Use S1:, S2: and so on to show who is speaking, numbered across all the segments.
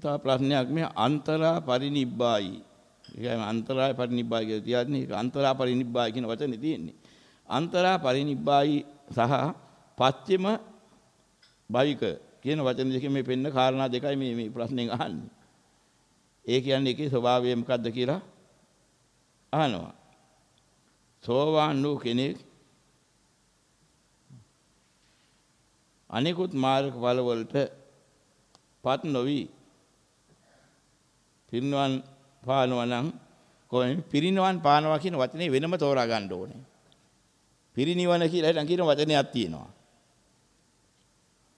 S1: තව ප්‍රශ්නයක් මේ අන්තරා පරිනිබ්බායි. ඒකයි අන්තරා පරිනිබ්බායි කියලා තියන්නේ. ඒක අන්තරා පරිනිබ්බායි කියන වචනේ තියෙන්නේ. අන්තරා පරිනිබ්බායි සහ පච්චිම බයික කියන වචන දෙකෙන් මේ පෙන්න කාරණා දෙකයි මේ මේ ප්‍රශ්නේ අහන්නේ. ඒ කියන්නේ ඒකේ ස්වභාවය මොකද්ද කියලා අහනවා. සෝවාන් වූ කෙනෙක් අනිකුත් මාර්ග වලවලට පත් නොවි පිරිනවන් පානවා නම් කොහොමද පිරිනවන් පානවා කියන වචනේ වෙනම තෝරා ගන්න ඕනේ. පිරිනිවන කියලා හිටන් කියන වචනයක් තියෙනවා.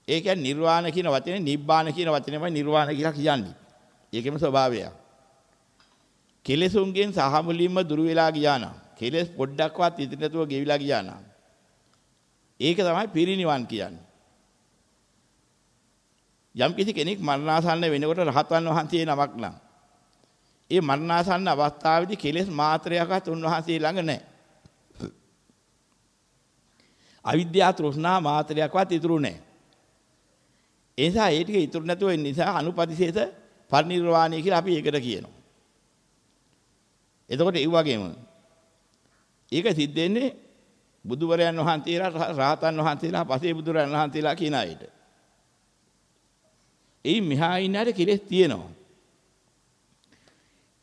S1: ඒ කියන්නේ නිර්වාණ කියන වචනේ නිබ්බාන කියන වචනේමයි නිර්වාණ කියලා කියන්නේ. ඒකෙම ස්වභාවය. කෙලෙසුන්ගෙන් සහ මුලින්ම දුර වෙලා ගියා නම් කෙලෙස් පොඩ්ඩක්වත් ඉදිරි නැතුව ගෙවිලා ගියා නම් ඒක තමයි පිරිනිවන් කියන්නේ. යම් කිසි කෙනෙක් මරණාසන්න වෙනකොට රහතන් වහන්සේ නමක් නම් ඒ මරණාසන්න අවස්ථාවේදී කෙලෙස් මාත්‍රයක්වත් උන්වහන්සේ ළඟ නැහැ. අවිද්‍යාව තෘෂ්ණා මාත්‍රයක්වත් ඉතුරු නැහැ. ඒ නිසා ඒ ටික ඉතුරු නැතුව ඉන්න නිසා අනුපතිශේෂ පරිනිර්වාණය කියලා අපි ඒකට කියනවා. එතකොට ඒ වගේම ඒක සිද්ධ වෙන්නේ බුදුවරයන් වහන්සේලා රහතන් වහන්සේලා පසේ බුදුරයන් වහන්සේලා කියන අයට. එයි මෙහා ඉන්න අය කෙලෙස් තියෙනවා.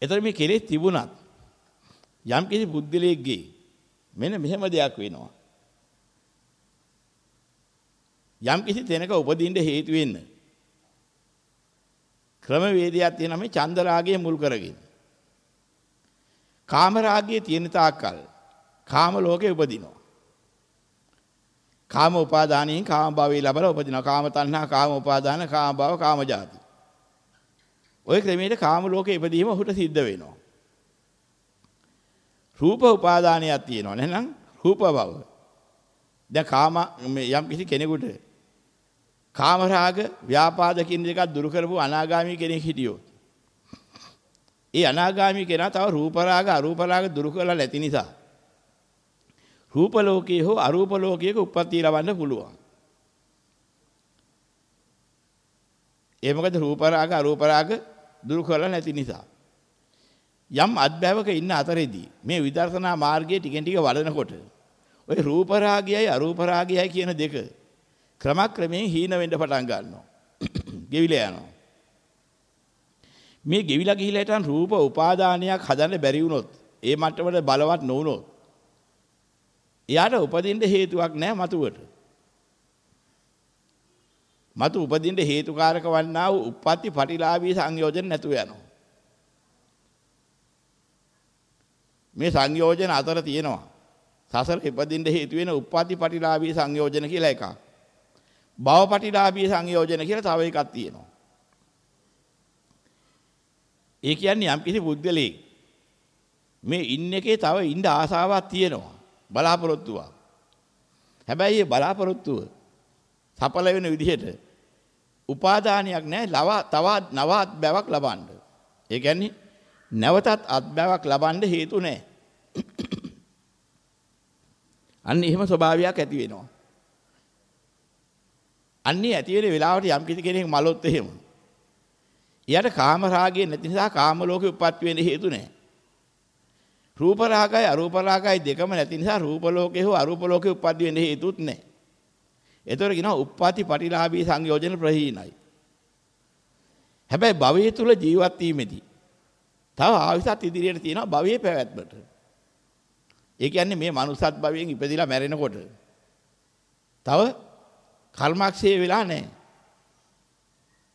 S1: එතකොට මේ කෙලෙස් තිබුණත් යම් කිසි බුද්ධලෙක්ගේ මෙන්න මෙහෙම දෙයක් වෙනවා. යම් කිසි තැනක උපදින්න හේතු වෙන්න ක්‍රමවේදයක් තියෙනවා මේ චන්ද රාගය මුල් කරගෙන. කාම රාගයේ තියෙන තාක්කල් කාම ලෝකේ උපදිනවා. කාම උපාදානයෙන් කාම භවයේ ලබලා උපදිනවා. කාම තණ්හා, කාම උපාදාන, කාම භව, කාම ජාති. ওই ක්‍රමයට කාම ලෝකේ ඉපදීම ඔහුට සිද්ධ වෙනවා. රූප උපාදානයක් තියෙනවා. නැත්නම් රූප භව. දැන් කාම යම් කිසි කෙනෙකුට කාම රාග ව්‍යාපාද කියන දෙකක් දුරු කරපු අනාගාමී කෙනෙක් හිටියොත් ඒ අනාගාමී කෙනා තව රූප රාග අරූප රාග දුරු කරලා නැති නිසා රූප ලෝකයේ හෝ අරූප ලෝකයක උප්පත්ති ලබන්න පුළුවන්. ඒ මොකද රූප රාග අරූප රාග දුරු කරලා නැති නිසා. යම් අත්බැවක ඉන්න අතරේදී මේ විදර්ශනා මාර්ගයේ ටිකෙන් ටික වඩනකොට ওই රූප රාගයයි අරූප රාගයයි කියන දෙක ක්‍රමක්‍රමයෙන් හීන වෙන්න පටන් ගන්නවා. ගෙවිලා යනවා. මේ ගෙවිලා ගිහිලා හිටන් රූප උපාදානයක් හදන්න බැරි වුණොත් ඒ මට්ටමට බලවත් නොවුනොත් එයාට උපදින්න හේතුවක් නැහැ මතුවට. මතු උපදින්න හේතුකාරක වන්නා වූ උප්පත්ති පටිලාභී සංයෝජන නැතුව යනවා. මේ සංයෝජන අතර තියෙනවා. සසර ඉපදින්න හේතු වෙන උප්පත්ති පටිලාභී සංයෝජන කියලා එකක්. භවපටිලාභී සංයෝජන කියලා තව එකක් තියෙනවා. ඒ කියන්නේ යම් කිසි බුද්ධලේ මේ ඉන්න එකේ තව ඉන්න ආසාවක් තියෙනවා බලාපොරොත්තුවක්. හැබැයි මේ බලාපොරොත්තුව සඵල වෙන විදිහට උපාදානයක් නැහැ ලව තව නව අත්බැවක් ලබන්න. ඒ කියන්නේ නැවතත් අත්බැවක් ලබන්න හේතු නැහැ. අන්න එහෙම ස්වභාවයක් ඇති වෙනවා. අන්නේ ඇති වෙන වෙලාවට යම් කිසි කෙනෙක් මලොත් එහෙම. එයාට කාම රාගය නැති නිසා කාම ලෝකෙ උපත් වෙන්න හේතු නැහැ. රූප රාගයි අරූප රාගයි දෙකම නැති නිසා රූප ලෝකේ හෝ අරූප ලෝකේ උපත් වෙන්න හේතුත් නැහැ. ඒතර කියනවා උප්පති පටිලාභී සංයෝජන ප්‍රහීනයි. හැබැයි භවයේ තුල ජීවත් වීමේදී තව ආවිසත් ඉදිරියට තියෙනවා භවයේ පැවැත්මට. ඒ කියන්නේ මේ මනුස්සත් භවයෙන් ඉපදිලා මැරෙනකොට තව කර්මක්ෂය වෙලා නැහැ.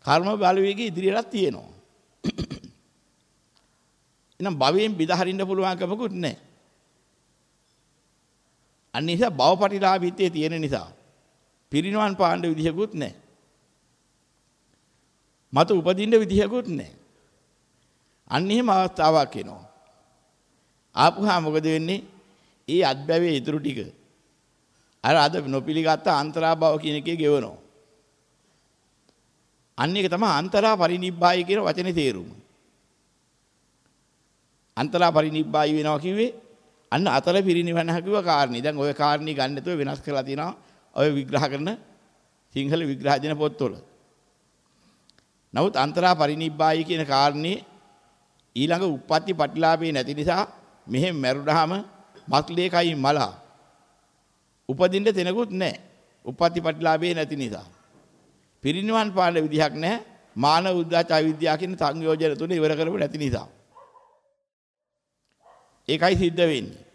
S1: කර්ම බලවේගය ඉදිරියටත් තියෙනවා. එහෙනම් භවයෙන් බිදහරින්න පුළුවන් කමකුත් නැහැ. අන්න නිසා භවපටිලාභීත්වයේ තියෙන නිසා පිරිනවන් පාණ්ඩ විදිහකුත් නැහැ. මතු උපදින්න විදිහකුත් නැහැ. අන්න එහෙම අවස්ථාවක් එනවා. ආපුහා මොකද වෙන්නේ? ඒ අත්බැවේ ඉතුරු ටික අර අද නොපිළිගත්ත අන්තරා භව කියන එකේ ගෙවනවා. අන්න ඒක තමයි අන්තරා පරිනිබ්බායි කියන වචනේ තේරුම. අන්තරා පරිනිබ්බායි වෙනවා කිව්වේ අන්න අතල පිරිනිවන හැකිව කාරණේ. දැන් ওই කාරණේ ගන්න නැතුව වෙනස් කරලා තිනවා ඔය විග්‍රහ කරන සිංහල විග්‍රහ දෙන පොත්වල. නමුත් අන්තරා පරිනිබ්බායි කියන කාරණේ ඊළඟ උප්පත්ති ප්‍රතිලාභේ නැති නිසා මෙහෙම මැරුණාම මස්ලේකයි මලා උපදින්න තැනකුත් නැහැ. උප්පත්ති ප්‍රතිලාභේ නැති නිසා. පිරිනිවන් පාන විදිහක් නැහැ. මාන උද්දාච අවිද්‍යාව කියන සංයෝජන තුන ඉවර කරපු නැති නිසා. ඒකයි සිද්ධ වෙන්නේ.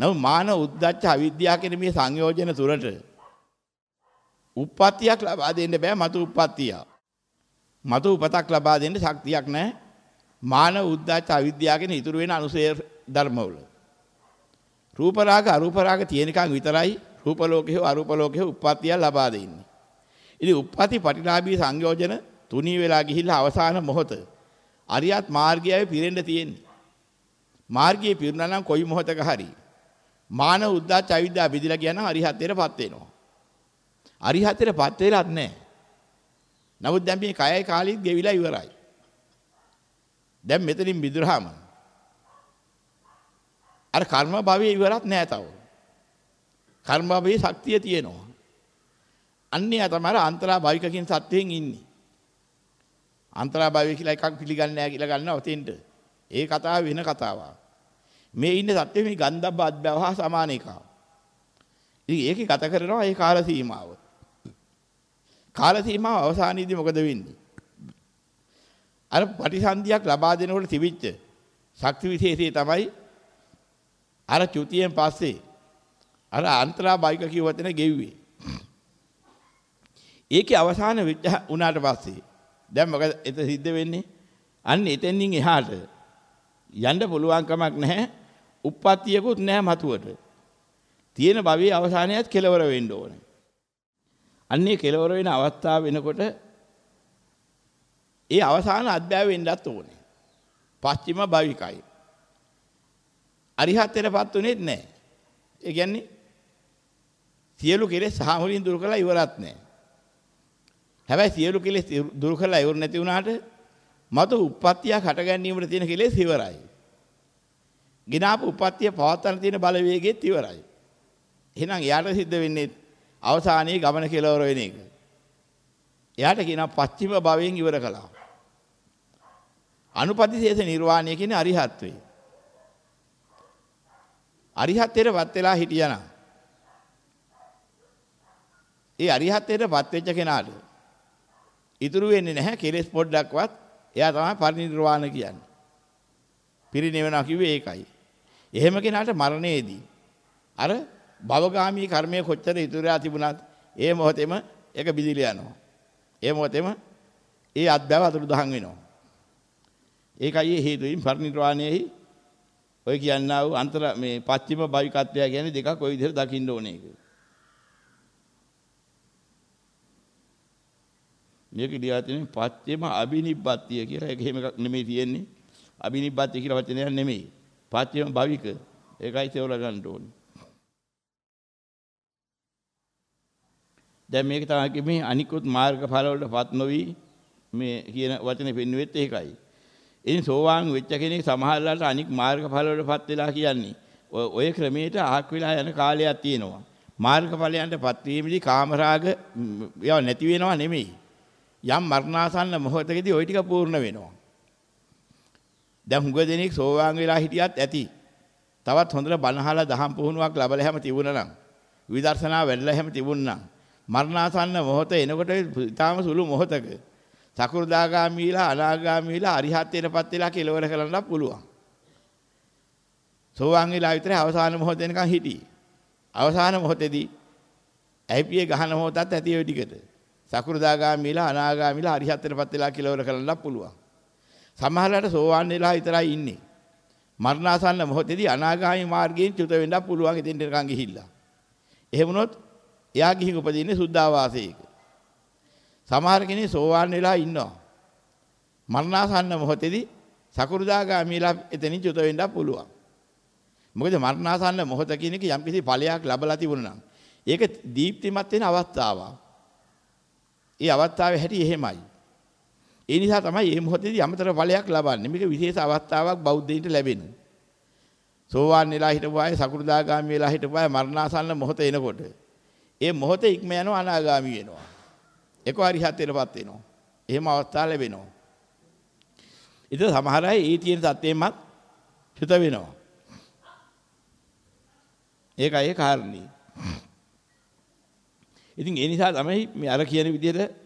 S1: නමුත් මාන උද්දච්ච අවිද්‍යාව කියන මේ සංයෝජන තුරට උප්පත්තියක් ලබා දෙන්න බෑ මතු උප්පත්තිය. මතු උපතක් ලබා දෙන්න ශක්තියක් නැහැ. මාන උද්දච්ච අවිද්‍යාව කියන ඉතුරු වෙන අනුසය ධර්මවල. රූප රාග අරූප රාග තියෙනකන් විතරයි රූප ලෝකේ හෝ අරූප ලෝකේ උප්පත්තිය ලබා දෙන්නේ. ඉතින් උප්පත්ති ප්‍රතිලාභී සංයෝජන තුනී වෙලා ගිහිල්ලා අවසාන මොහොත අරියත් මාර්ගයයි පිරෙන්න තියෙන්නේ. මාර්ගයේ පිරුණා නම් කොයි මොහොතක හරි මාන උද්දච්ච අවිද්‍යාව බෙදිලා ගියා නම් අරිහත්ත්වයටපත් වෙනවා. අරිහත්ත්වයටපත් වෙලත් නැහැ. නමුත් දැන් මේ කයයි කාලෙත් ගෙවිලා ඉවරයි. දැන් මෙතනින් මිදුරාම අර කර්ම භවයේ ඉවරත් නෑ තව. කර්ම භවයේ ශක්තිය තියෙනවා. අන්නේ තමයි අන්තරා භවික කියන සත්‍යයෙන් ඉන්නේ. අන්තරා භවය කියලා එකක් පිළිගන්නේ නැහැ කියලා ගන්නවා ඔතෙන්ට. ඒ කතාව වෙන කතාවක්. මේ ඉන්න සත්‍ය මේ ගන්ධබ්බ අධ්‍යවහා සමාන එකක්. ඉතින් ඒකේ ගත කරනවා ඒ කාල සීමාව. කාල සීමාව අවසානයේදී මොකද වෙන්නේ? අර ප්‍රතිසන්දියක් ලබා දෙනකොට තිබිච්ච ශක්ති විශේෂය තමයි අර චුතියෙන් පස්සේ අර අන්තරා බයික කියවතන ගෙව්වේ. ඒකේ අවසාන වෙච්ච උනාට පස්සේ දැන් මොකද එත සිද්ධ වෙන්නේ? අන්න එතෙන්ින් එහාට යන්න පුළුවන් කමක් නැහැ. උප්පත්තියකුත් නැහැ මතුවට. තියෙන භවයේ අවසානයත් කෙලවර වෙන්න ඕනේ. අන්නේ කෙලවර වෙන අවස්ථාව වෙනකොට ඒ අවසාන අධ්‍යාය වෙන්නත් ඕනේ. පස්චිම භවිකයි. අරිහත්ත්වයටපත් උනේත් නැහැ. ඒ කියන්නේ සියලු කෙලෙස් සාමුලින් දුරු කළා ඉවරත් නැහැ. හැබැයි සියලු කෙලෙස් දුරු කළා ඉවර නැති වුණාට මතු උප්පත්තියක් හට ගැනීමට තියෙන කෙලෙස් ඉවරයි. ගිනාපු උප්පත්තිය පවත්වන්න තියෙන බලවේගෙත් ඉවරයි. එහෙනම් එයාට සිද්ධ වෙන්නේ අවසානයේ ගමන කෙලවර වෙන එක. එයාට කියනවා පස්චිම භවයෙන් ඉවර කළා. අනුපතිශේෂ නිර්වාණය කියන්නේ අරිහත්වේ. අරිහත්ත්වයටපත් වෙලා හිටියනම් ඒ අරිහත්ත්වයටපත් වෙච්ච කෙනාට ඉතුරු වෙන්නේ නැහැ කෙලෙස් පොඩ්ඩක්වත් එයා තමයි පරිනිර්වාණ කියන්නේ. පිරිනිවනවා කිව්වේ ඒකයි. එහෙම කෙනාට මරණයේදී අර භවගාමී කර්මය කොච්චර ඉතුරුලා තිබුණත් ඒ මොහොතේම ඒක බිදිල යනවා. ඒ මොහොතේම ඒ අත්බව අතුරු දහන් වෙනවා. ඒකයි ඒ හේතුයින් පරිනිර්වාණයෙහි ඔය කියන්නා වූ අන්තර මේ පස්චිම භවිකත්වය කියන්නේ දෙකක් ওই විදිහට දකින්න ඕනේ ඒක. මේක දිහා තියෙන පස්චිම අබිනිබ්බත්තිය කියලා ඒක එහෙම එකක් නෙමෙයි තියෙන්නේ. අබිනිබ්බත්තිය කියලා වචනයක් නෙමෙයි. පස්චිම භවික. ඒකයි තේරුම් ගන්න ඕනේ. දැන් මේක තමයි මේ අනිකුත් මාර්ගඵල වලටපත් නොවි මේ කියන වචනේ පෙන්වෙත් ඒකයි. ඉතින් සෝවාන් වෙච්ච කෙනෙක් සමහරලාට අනික් මාර්ගඵල වලටපත් වෙලා කියන්නේ ඔය ක්‍රමයට ආක් වෙලා යන කාලයක් තියෙනවා. මාර්ගඵලයන්ටපත් වීමේදී කාමරාග ඒවා නැති වෙනවා නෙමෙයි. යම් මරණාසන්න මොහොතකදී ওই ටික පූර්ණ වෙනවා. දැන් හුඟ දෙනෙක් සෝවාන් වෙලා හිටියත් ඇති. තවත් හොඳට බණහලා දහම් පුහුණුවක් ලැබලා හැම තිබුණා නම් විදර්ශනා වැඩලා හැම තිබුණා නම් මරණාසන්න මොහොත එනකොට ඊටාම සුළු මොහොතක සකු르දාගාමීලා අනාගාමීලා අරිහත්ත්වයටපත් වෙලා කෙලවර කරන්න පුළුවන්. සෝවාන් වෙලා විතරේ අවසාන මොහොත වෙනකන් හිටියේ. අවසාන මොහොතේදී ඇයිපියේ ගහන මොහොතත් ඇති ඔය ටිකට. සකු르දාගාමීලා අනාගාමීලා අරිහත්ත්වයටපත් වෙලා කෙලවර කරන්න පුළුවන්. සමහරවිට සෝවාන් වෙලා විතරයි ඉන්නේ. මරණාසන්න මොහොතේදී අනාගාමී මාර්ගයෙන් චුත වෙන්න පුළුවන් ඉතින් නිකන් ගිහිල්ලා. එහෙම වුණොත් එයා ගිහින් උපදින්නේ සුද්ධාවාසයක. සමහර කෙනෙක් සෝවාන් වෙලා ඉන්නවා. මරණාසන්න මොහොතේදී සකුරුදාගාමීලා එතනින් චුත වෙන්න පුළුවන්. මොකද මරණාසන්න මොහොත කියන එක යම්කිසි ඵලයක් ලැබලා තිබුණා නම් ඒක දීප්තිමත් වෙන අවස්ථාවක්. ඒ අවස්ථාවේ හැටි එහෙමයි. ඒ නිසා තමයි මේ මොහොතේදී අමතර ඵලයක් ලබන්නේ. මේක විශේෂ අවස්ථාවක් බෞද්ධයින්ට ලැබෙන. සෝවාන් වෙලා හිටපු අය සකුරුදාගාමී වෙලා හිටපු අය මරණාසන්න මොහොත එනකොට ඒ මොහොතේ ඉක්ම යනවා අනාගාමී වෙනවා. එක හරි හතරපත් වෙනවා. එහෙම අවස්ථා ලැබෙනවා. ඉතින් සමහර අය ඒ තියෙන සත්‍යයෙන්මත් චුත වෙනවා. ඒකයි ඒ කාරණේ. ඉතින් ඒ නිසා තමයි මේ අර කියන විදිහට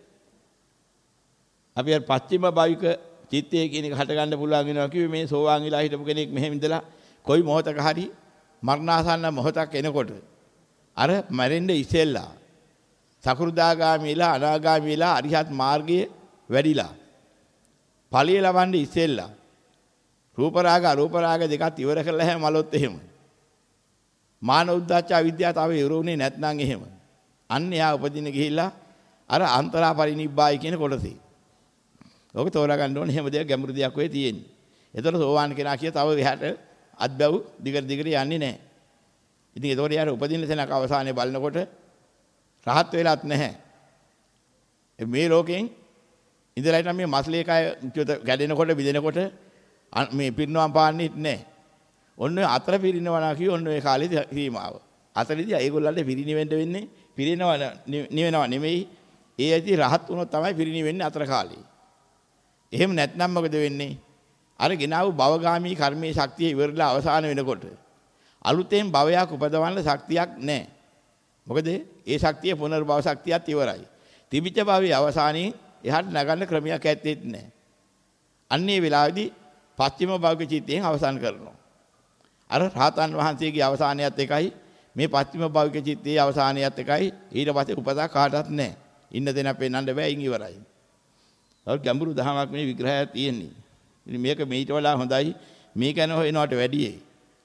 S1: අපි අර පස්චිම භාවික චිත්තය කියන එක හට ගන්න පුළුවන් වෙනවා කිව්වේ මේ සෝවාන් වෙලා හිටපු කෙනෙක් මෙහෙම ඉඳලා කොයි මොහොතක හරි මරණාසන්න මොහොතක් එනකොට අර මැරෙන්න ඉස්සෙල්ලා සකෘදාගාමීලා අනාගාමීලා අරිහත් මාර්ගයේ වැඩිලා ඵලිය ලබන්නේ ඉස්සෙල්ලා රූප රාග අරූප රාග දෙකත් ඉවර කරලා හැම මලොත් එහෙම. මාන උද්දච්ච අවිද්‍යාව තව ඉවරුනේ නැත්නම් එහෙම. අන්න එයා උපදින ගිහිල්ලා අර අන්තරා පරිනිබ්බායි කියන කොටසේ. ඕක තෝරා ගන්න ඕනේ එහෙම දෙයක් ගැඹුරු දෙයක් වෙයි තියෙන්නේ එතකොට සෝවාන් කෙනා කිය තව එහාට අත්බැව් දිගට දිගට යන්නේ නැහැ ඉතින් ඒතකොට යාර උපදින තැනක අවසානයේ බලනකොට රහත් වෙලත් නැහැ මේ ලෝකෙන් ඉඳලා හිටන් මේ මස්ලේ කය ගැඩෙනකොට බිදෙනකොට මේ පිරිනවම් පාන්නේ නැහැ. ඔන්න අතර පිරිනවනා කිය ඔන්න ඔය කාලේ සීමාව. අතරේදී ඒගොල්ලන්ට පිරිනිවෙන්න වෙන්නේ පිරිනව නිවෙනව නෙමෙයි. ඒ ඇති රහත් වුණොත් තමයි පිරිනිවෙන්නේ අතර කාලේ. එහෙම නැත්නම් මොකද වෙන්නේ? අර ගෙනාවු භවගාමී කර්මයේ ශක්තිය ඉවරලා අවසාන වෙනකොට අලුතෙන් භවයක් උපදවන්න ශක්තියක් නැහැ. මොකද ඒ ශක්තිය පුනර්භව ශක්තියත් ඉවරයි. තිබිච්ච භවයේ අවසානයේ එහාට නගන්න ක්‍රමයක් ඇත්තෙත් නැහැ. අන්නේ වෙලාවේදී පස්චිම භෞතික චිත්තයෙන් අවසන් කරනවා. අර රහතන් වහන්සේගේ අවසානයත් එකයි මේ පස්චිම භෞතික චිත්තයේ අවසානයත් එකයි ඊට පස්සේ උපදා කාටවත් නැහැ. ඉන්න දෙන පෙන්නන්න බෑ ඉන් ඉවරයි. ඒක ගැඹුරු දහමක් මේ විග්‍රහයක් තියෙන්නේ. ඉතින් මේක මේට වඩා හොඳයි මේක යන හොයනවට වැඩියි.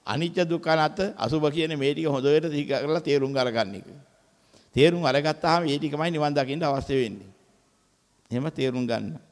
S1: අනිත්‍ය දුක්ඛ අනාත්ත අසුභ කියන මේ ටික හොඳට සිහි කරලා තේරුම් අරගන්න එක. තේරුම් අරගත්තාම මේ ටිකමයි නිවන් දකින්න අවශ්‍ය වෙන්නේ. එහෙම තේරුම් ගන්න.